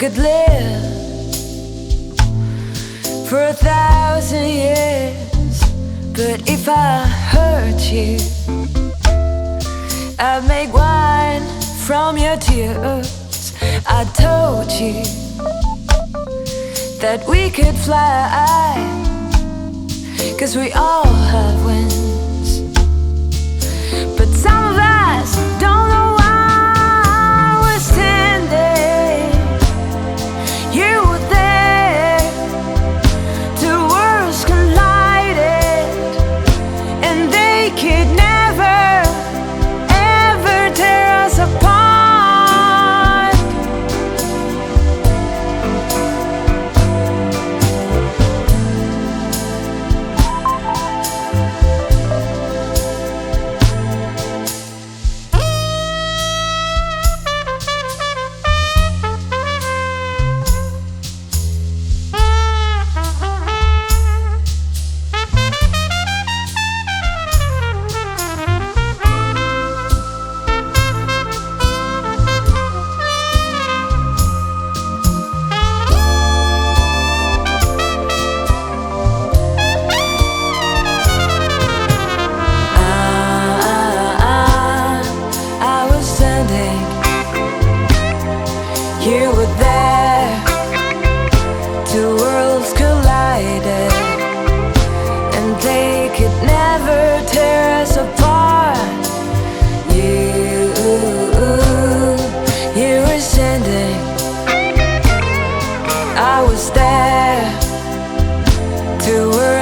Could live for a thousand years, but if I hurt you, I'd make wine from your tears. I told you that we could fly, cause we all have wings. But some of us Two worlds